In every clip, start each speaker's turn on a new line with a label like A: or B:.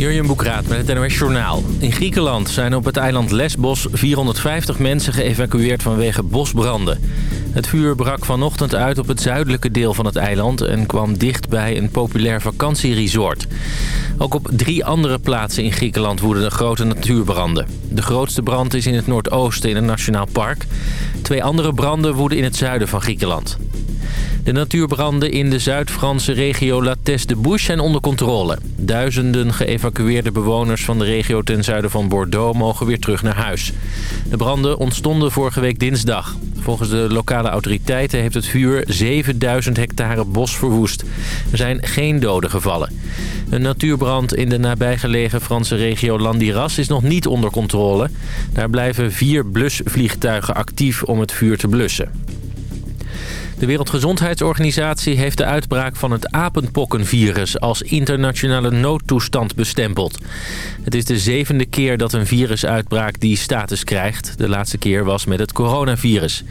A: Jurjen Boekraat met het NOS Journaal. In Griekenland zijn op het eiland Lesbos 450 mensen geëvacueerd vanwege bosbranden. Het vuur brak vanochtend uit op het zuidelijke deel van het eiland... en kwam dicht bij een populair vakantieresort. Ook op drie andere plaatsen in Griekenland woeden grote natuurbranden. De grootste brand is in het noordoosten in een nationaal park. Twee andere branden woeden in het zuiden van Griekenland. De natuurbranden in de Zuid-Franse regio La Teste de Bouche zijn onder controle. Duizenden geëvacueerde bewoners van de regio ten zuiden van Bordeaux mogen weer terug naar huis. De branden ontstonden vorige week dinsdag. Volgens de lokale autoriteiten heeft het vuur 7000 hectare bos verwoest. Er zijn geen doden gevallen. Een natuurbrand in de nabijgelegen Franse regio Landiras is nog niet onder controle. Daar blijven vier blusvliegtuigen actief om het vuur te blussen. De Wereldgezondheidsorganisatie heeft de uitbraak van het apenpokkenvirus als internationale noodtoestand bestempeld. Het is de zevende keer dat een virusuitbraak die status krijgt. De laatste keer was met het coronavirus.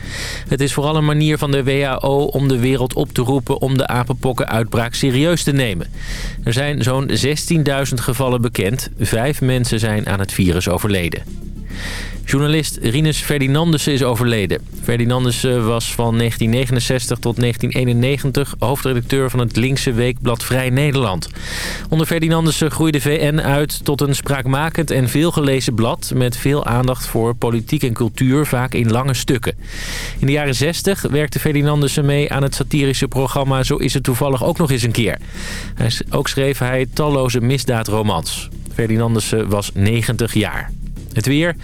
A: Het is vooral een manier van de WHO om de wereld op te roepen om de apenpokkenuitbraak serieus te nemen. Er zijn zo'n 16.000 gevallen bekend. Vijf mensen zijn aan het virus overleden. Journalist Rinus Ferdinandussen is overleden. Ferdinandussen was van 1969 tot 1991 hoofdredacteur van het linkse weekblad Vrij Nederland. Onder Ferdinandussen groeide VN uit tot een spraakmakend en veelgelezen blad... met veel aandacht voor politiek en cultuur, vaak in lange stukken. In de jaren 60 werkte Ferdinandussen mee aan het satirische programma Zo is het toevallig ook nog eens een keer. Ook schreef hij talloze misdaadromans. Ferdinandussen was 90 jaar. Het weer.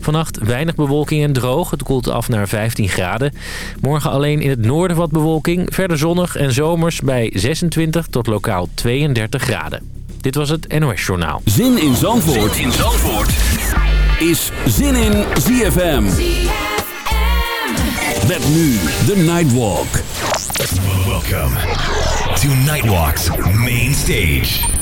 A: Vannacht weinig bewolking en droog. Het koelt af naar 15 graden. Morgen alleen in het noorden wat bewolking. Verder zonnig en zomers bij 26 tot lokaal 32 graden. Dit was het NOS Journaal.
B: Zin in Zandvoort, zin in Zandvoort. is Zin in ZFM. Met nu de Nightwalk.
C: Welcome to Nightwalk's Main Stage.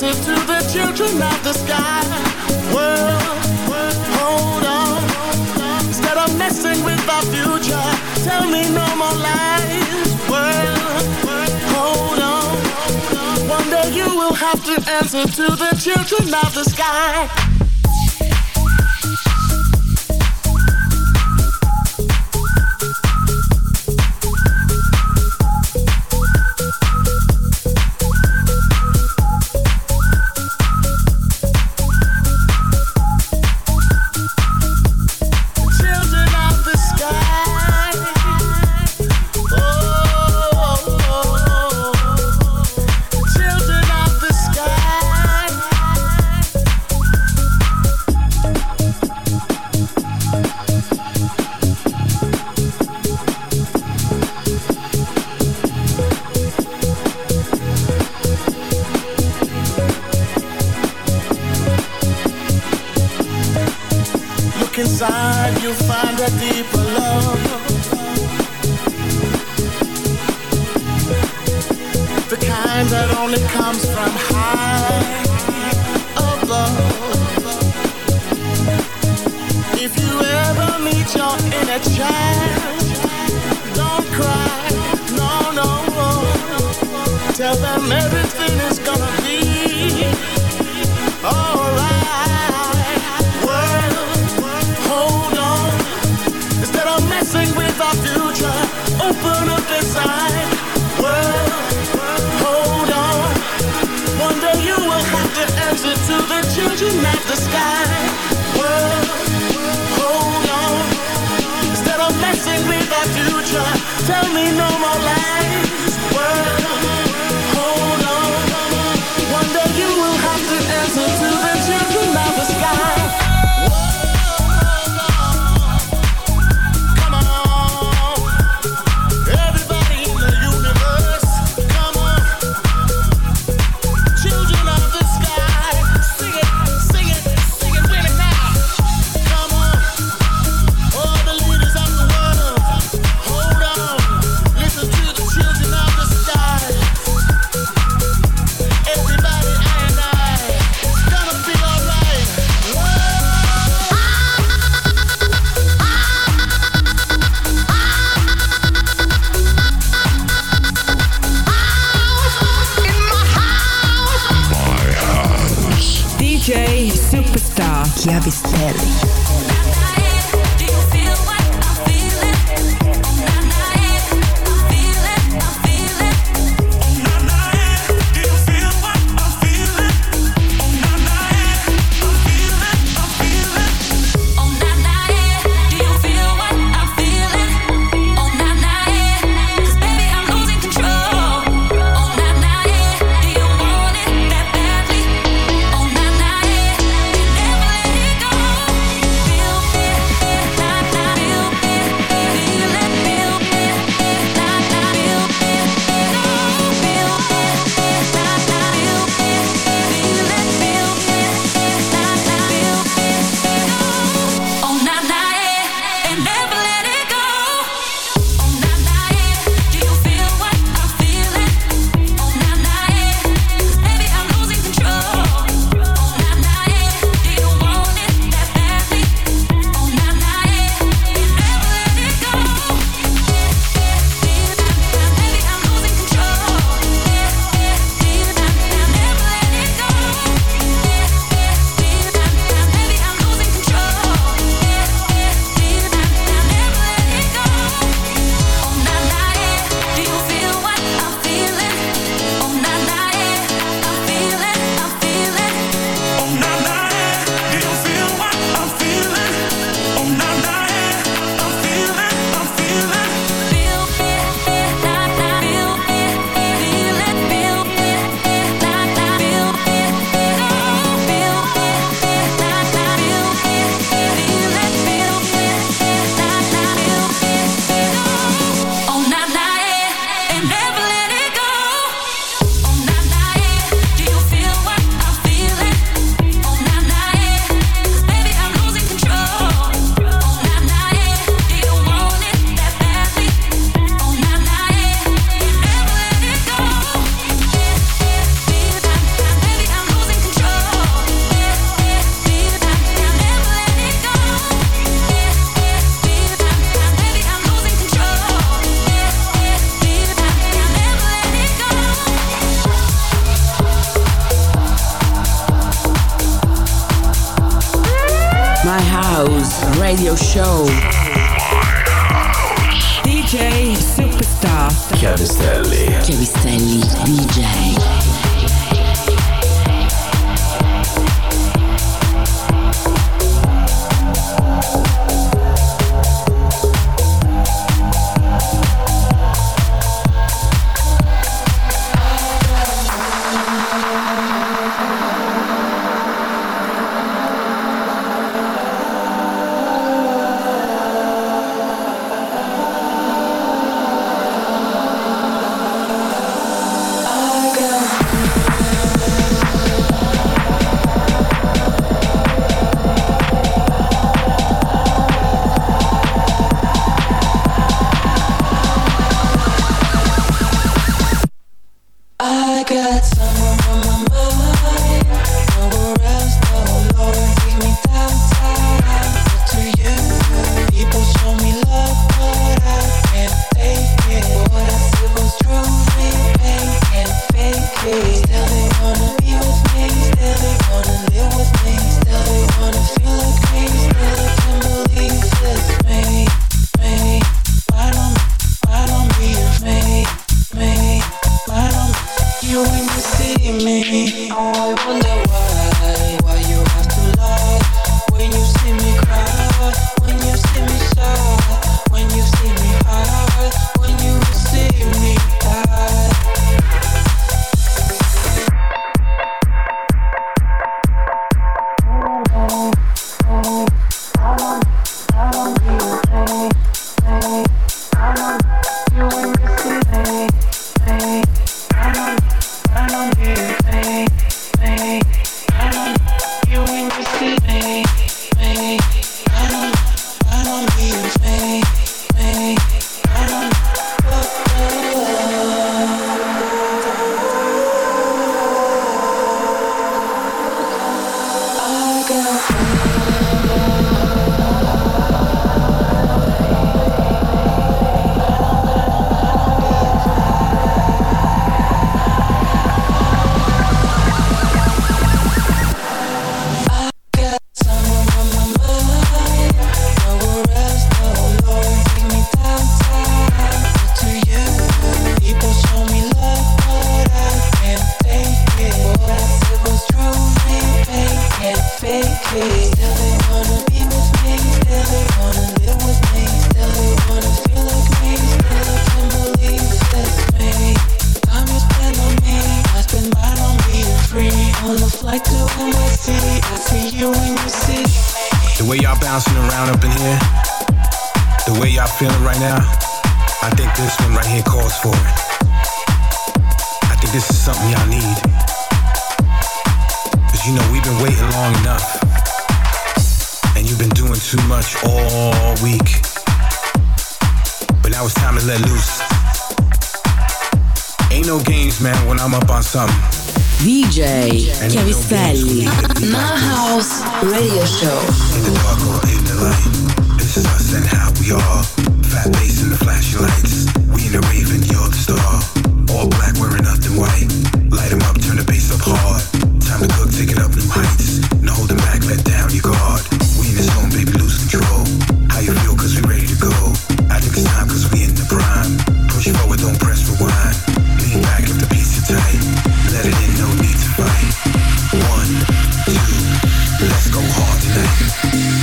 D: Answer to the children of the sky. World, hold on. Instead of messing with our future, tell me no more lies. World, hold on. One day you will have to answer to the children of the sky.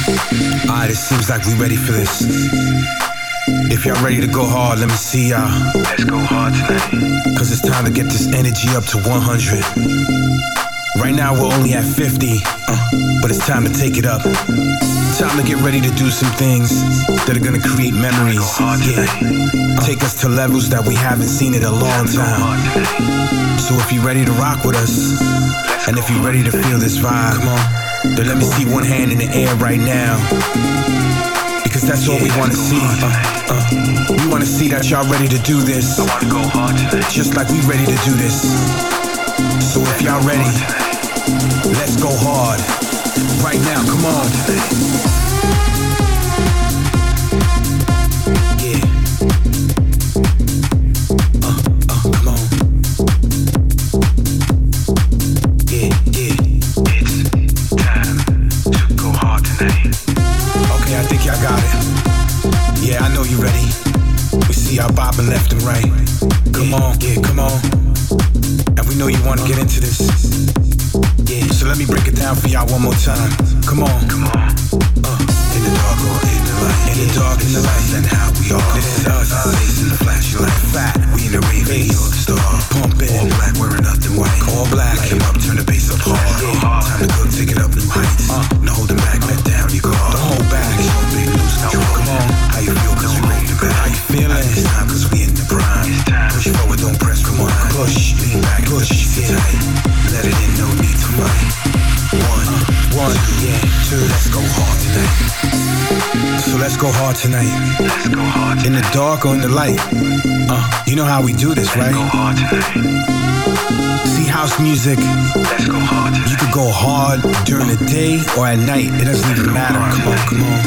D: Alright, it
E: seems like we ready for this. If y'all ready to go hard, let me see y'all. Let's go hard tonight. Cause it's time to get this energy up to 100. Right now we're only at 50, uh, but it's time to take it up. Time to get ready to do some things that are gonna create memories. Yeah. Take us to levels that we haven't seen in a long time. So if you're ready to rock with us, and if you're ready to feel this vibe, come on, then let me see one hand in the air right now. Because that's all we wanna see. Uh, uh, we wanna see that y'all ready to do this. I wanna go hard. Just like we ready to do this. So if y'all ready, let's go hard. Right now, come on. Left and right. Come on, yeah, come on. And we know you wanna get into this. Yeah, so let me break it down for y'all one more time. Come on, come on. Uh, in the dark or in the light. In the dark, in the light, and how we are. This is us. Face in the flashing light. Fat, we in the rave, you're the star. Pumping, all black, wearing nothing white. All black, light 'em up, turn the bass up hard. Yeah. Time to go, take it up new heights. Uh, no holding back, let down your guard. Don't hold back, show big, control. Come on, how you feel, cause we Push, lean back, push, tight. Let it in, no need to fight. One, one, yeah, two. Let's go hard tonight. So let's go hard tonight. Let's go hard In the dark or in the light. Uh, you know how we do this, right? Let's go hard tonight. See house music. Let's go hard tonight. You could go hard during the day or at night. It doesn't even matter. Come on, come on.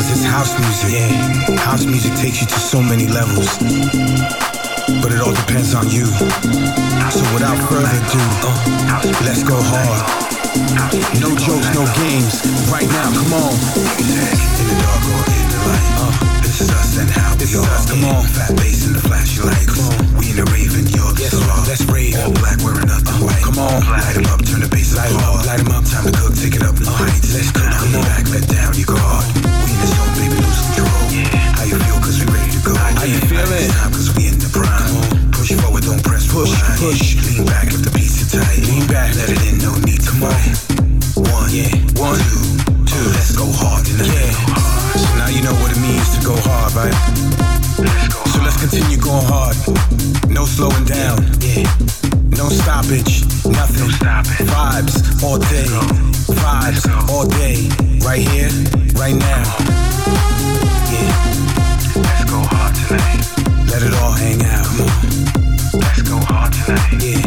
E: Cause it's house music. Yeah. House music takes you to so many levels but it all depends on you. So without further ado, uh, let's go hard. No jokes, no games. Right now, come on. In the dark or in the light. Uh, this is us and how we are. Us, come on. Fat bass in the flashlight. Come on. We in the raven, you're the yes, star. Let's rave. All black, wearing nothing uh, white. Come on. light 'em up, turn the bass light up. Light 'em up, time to cook, take it up. Uh, heights. Let's cook, come on. back, let down your guard. We in the zone, baby, lose control.
F: Yeah.
E: How you feel, cause we ready to go. How you feeling? Push, push. Lean back if the beats are tight. Lean back, let it in, no need to fight. One, yeah, one, two, two. Let's go hard tonight. Yeah. So now you know what it means to go hard, right? So let's continue going hard. No slowing down. Yeah. No stoppage. Nothing. Vibes all day. Vibes all day. Right here, right now. Yeah. Let's go hard tonight. Let it all hang out. Come on. Let's go hard tonight. Yeah.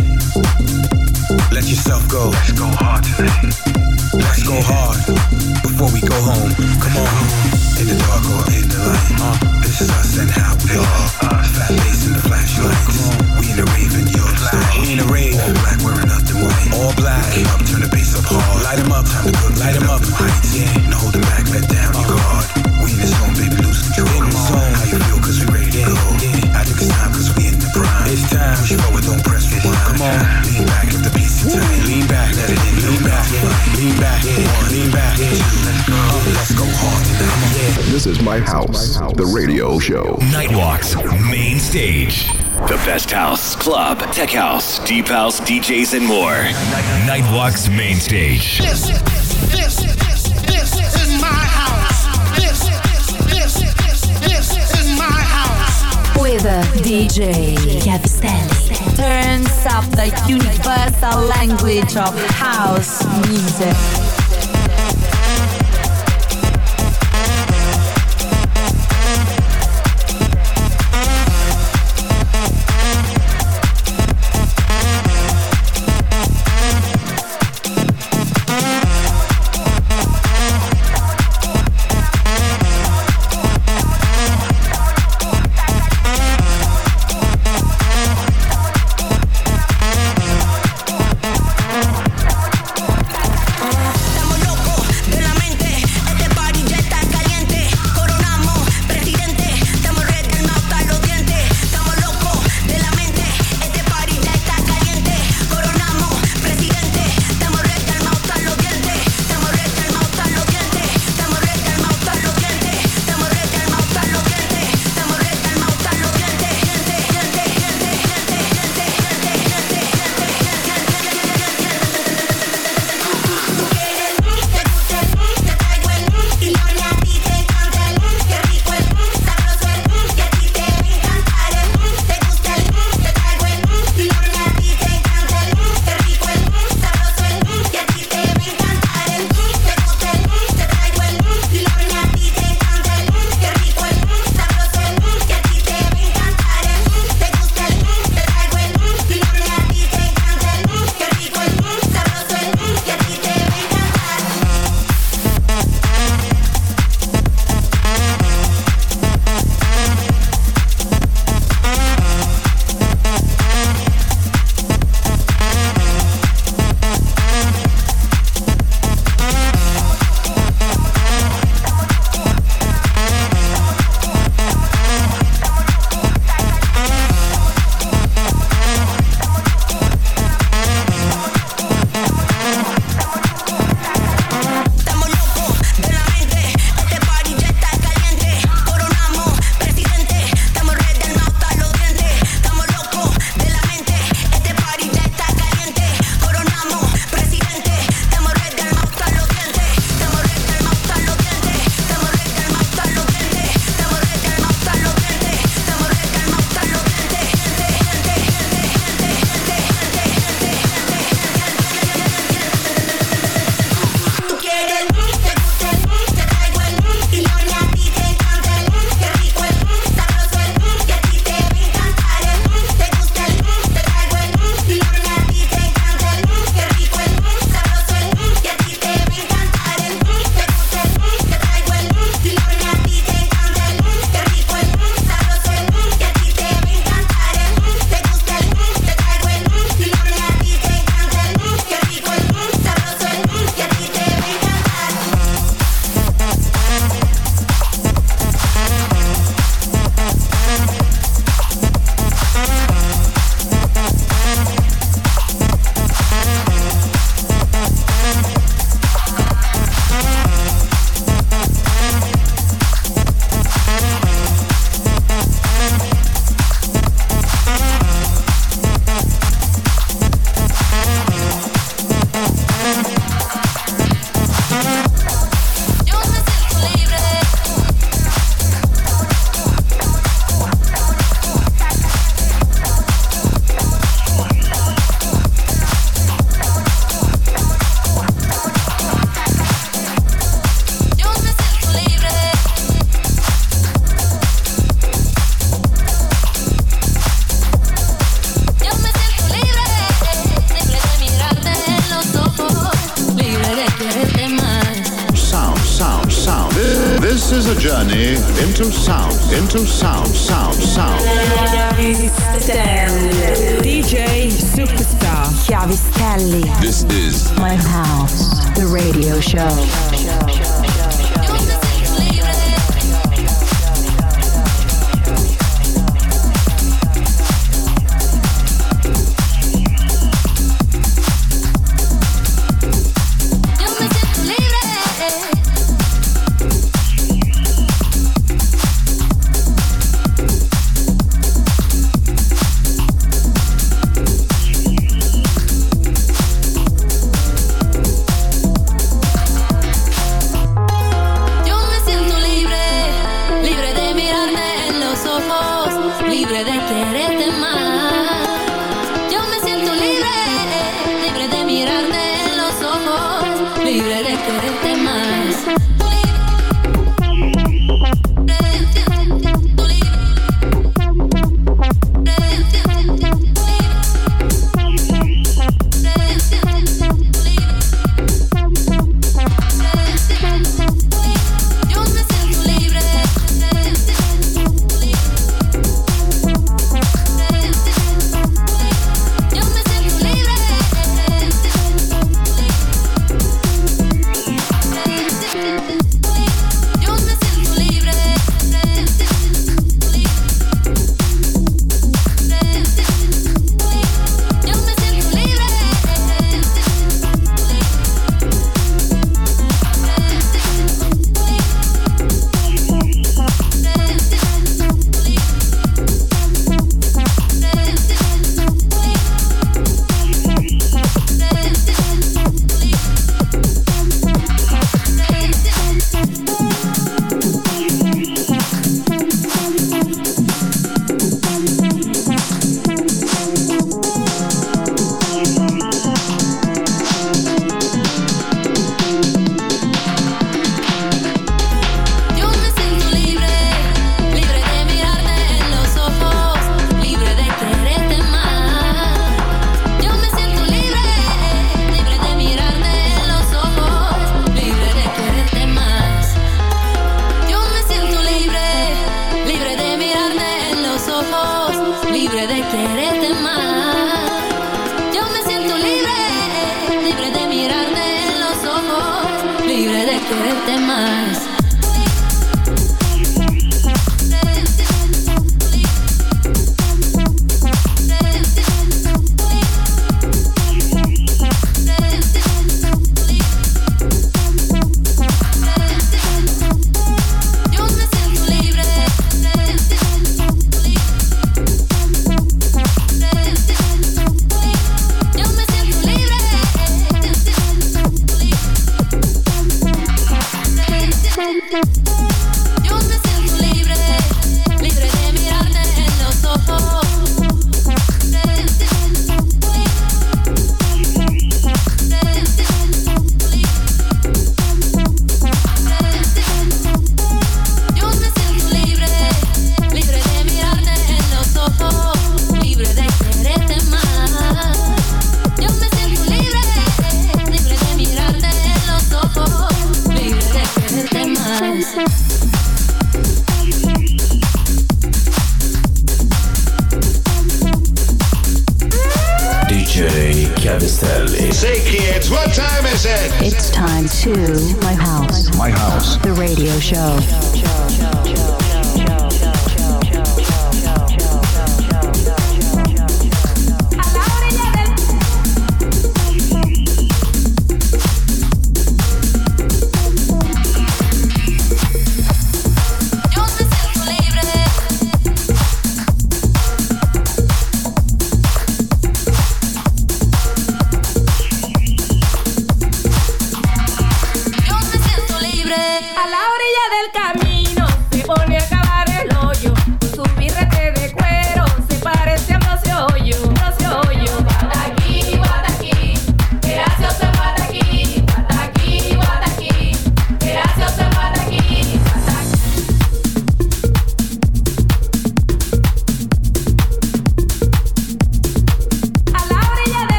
E: Let yourself go. Let's go hard tonight. Let's go hard before we go home. Come on. In the dark or in the light. Uh, this is us and how we are. Fat face in the flashlight. Come on. We in the rave and you're the star. We in the rave. All black wearing nothing white. All black. Came up, turn the bass up hard. Light 'em up. Time to cook. Light 'em up. Heights. Yeah. No holding back. Let down your guard. We in the zone, baby. Lose control. The zone. How you feel? Cause we ready to go. I think it's time cause we in the prime. It's time. Push forward, don't press rewind. Come on. Lean back if the beats are tight. Lean back. Let it in. Lean back. Lean back. One. Lean back. Let's go. Let's go hard tonight.
G: This is my house, the radio show.
C: Nightwalk's main stage. The best house, club, tech house, deep house, DJs, and more. Nightwalk's main stage.
D: This, this, this
H: With DJ Chiavistelli. Turns up the universal language of house music.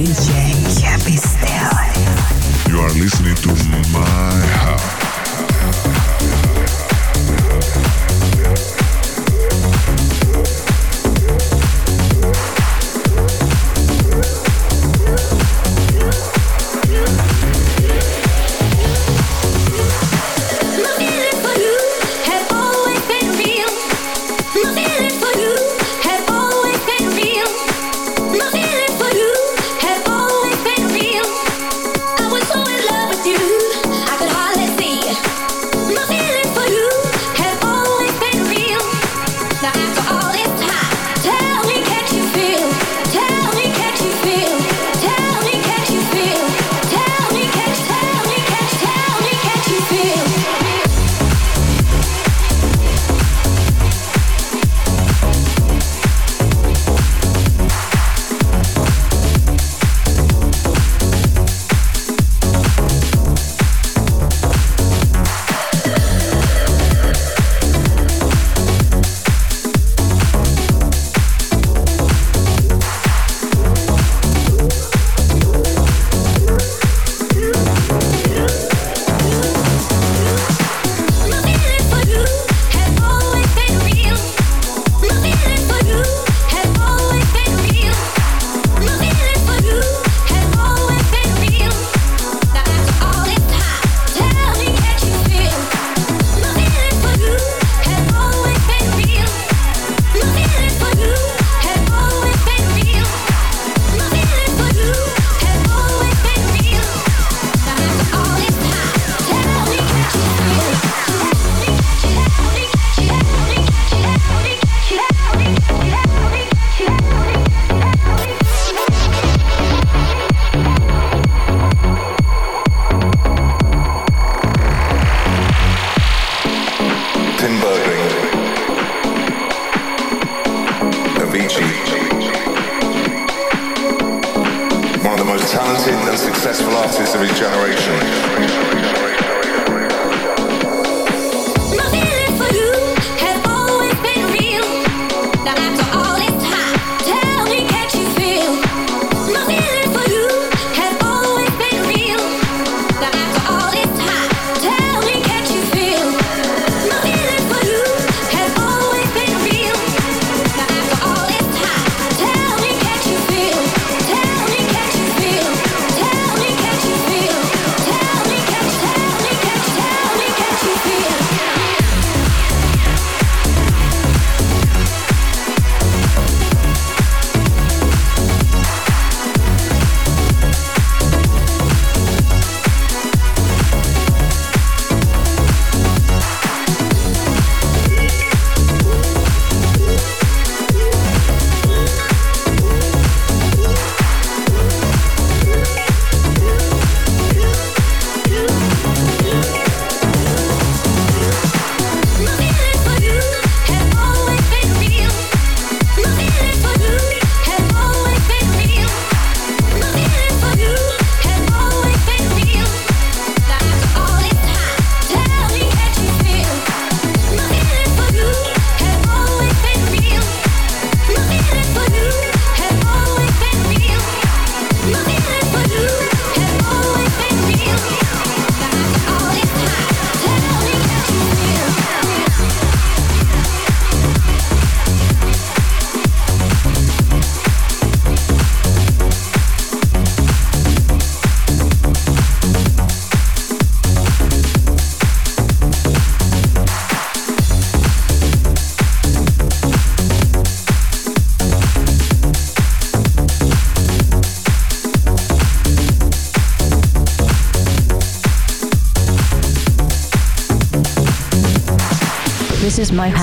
I: DJ.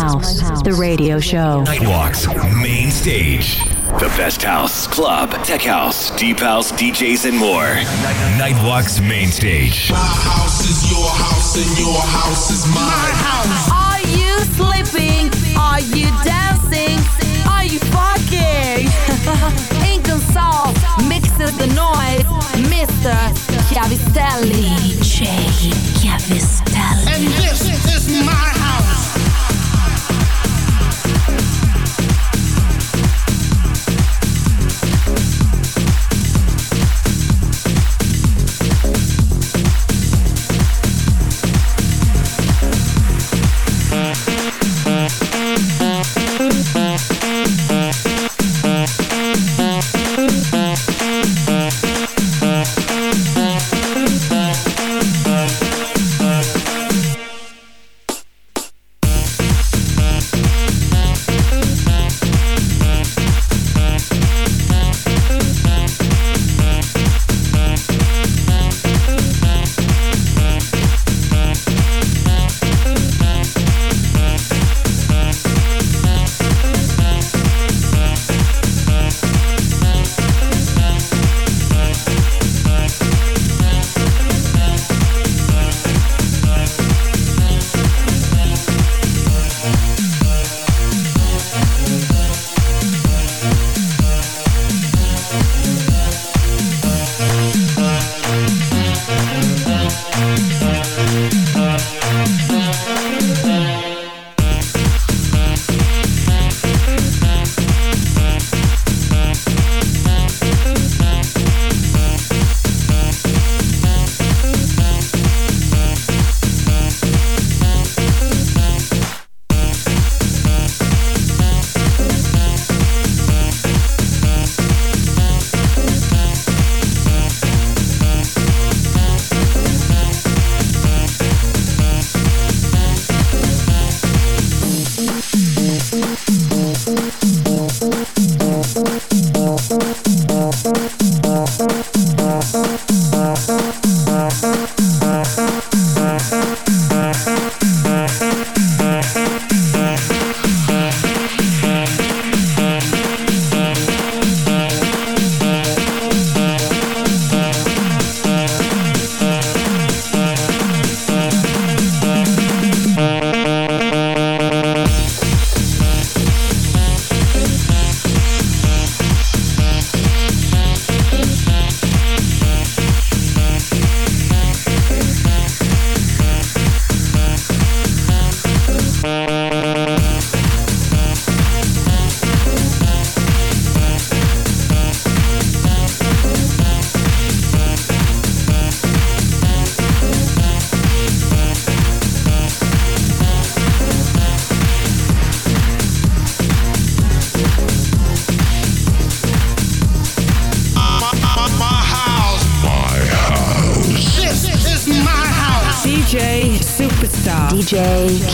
H: House, the radio show.
C: Nightwalks, main stage. The best house, club, tech house, deep house, DJs, and more. Nightwalks, main stage.
J: My house is your house, and your house is my, house.
H: Are you sleeping? Are you dancing? Are you fucking? Ink and salt mixes the noise. Mr. Chiavistelli. DJ Chiavistelli.
J: And this is my house.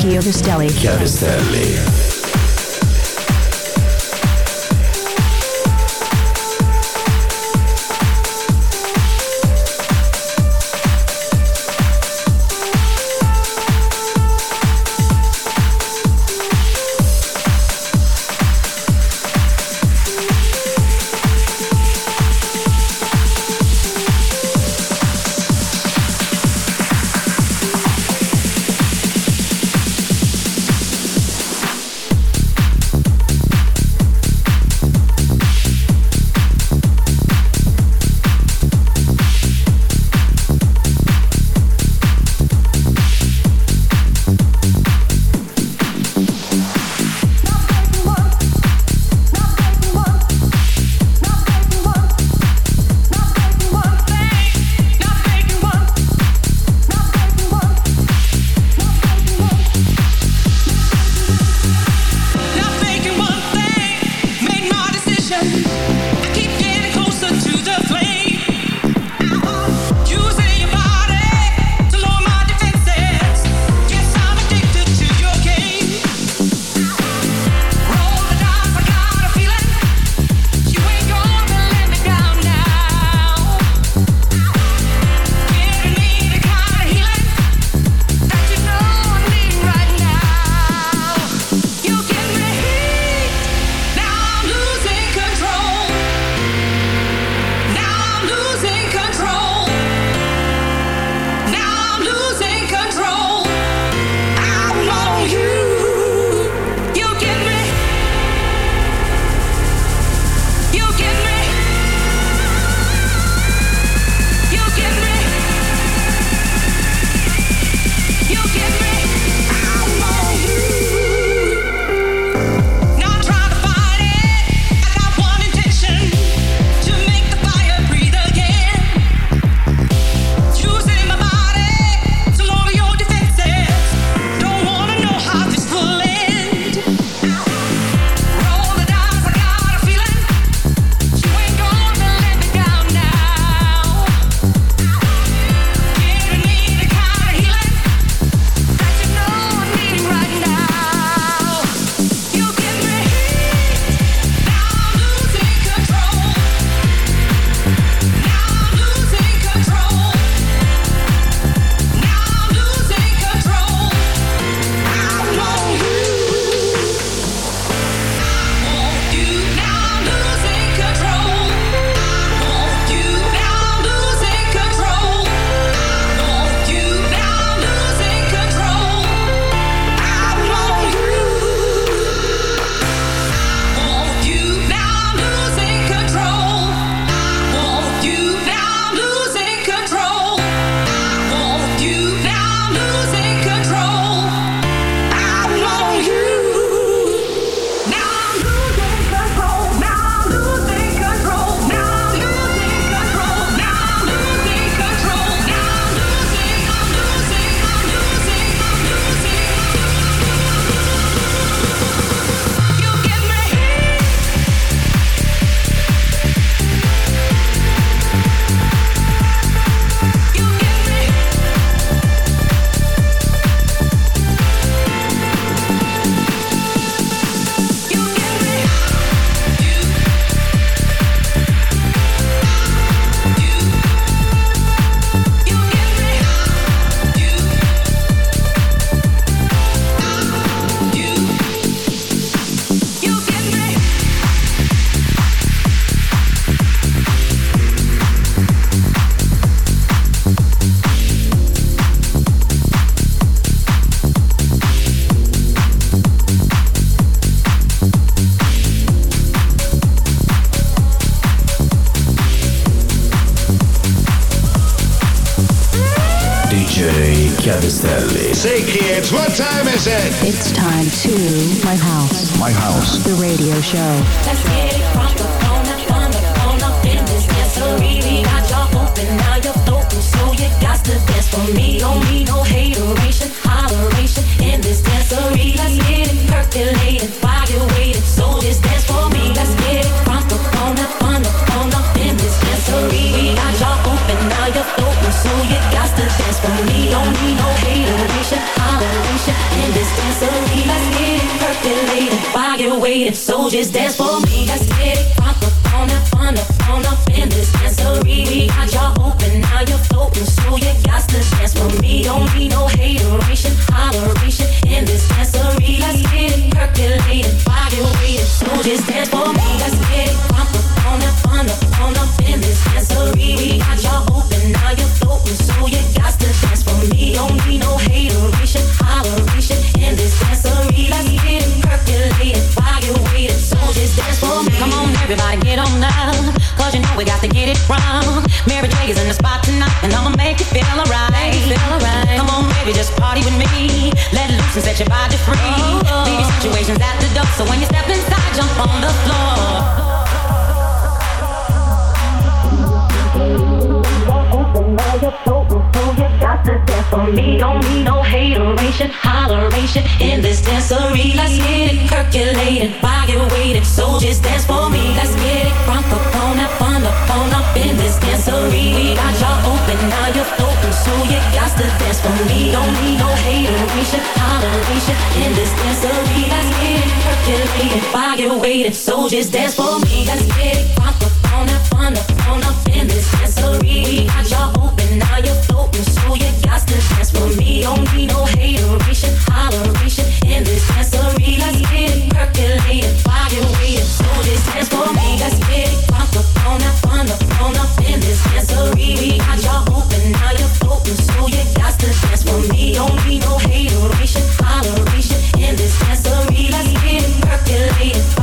K: DJ Chiavistelli. Show.
L: Me. Don't need no hateration, holleration in this dancery. Let's get it percolated, fire waiting. Soldiers dance for me. Let's get it up on up on up in this dancery. We got y'all now you're floating, so you got to dance for me. Don't need no hateration, holleration in this dancery. Let's get it percolated, fire waiting. Soldiers dance for me.
M: Come on, everybody, get on now. Cause you know we got to get it wrong. Mary J is in the spot tonight, and I'ma make you feel alright. Feel alright. Come on, baby, just party with me. Let loose and set your body free. Oh, oh. Leave your situations at the door, so when you step inside, jump on the floor.
L: For me, don't need no hateration, holleration in this dancery. Let's get it percolated, fire waiting. Soldiers dance for me. Let's get it crunk up on up on up open, you're on up in this dancery. We got y'all open, now you're floating, so you got to dance for me. Don't need no hateration, holleration in this dancery. Let's get it percolated, fire waiting. Soldiers dance for me. Let's get it crunk Don't need no hateration, holleration in this dancery. Let's get it percolated,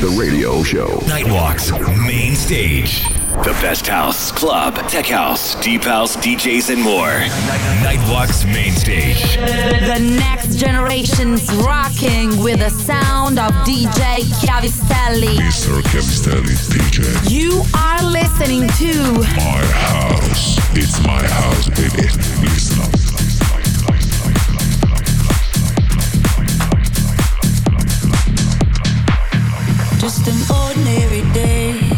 G: The radio show.
C: Nightwalks, main stage. The best house, club, tech house, deep house, DJs, and more. Nightwalks main stage.
H: The next generation's rocking with the sound of DJ Chiavistelli.
N: Mr. Chiavistelli DJ.
H: You are listening to
N: My House. It's my house, baby. Listen up.
M: Just an ordinary day.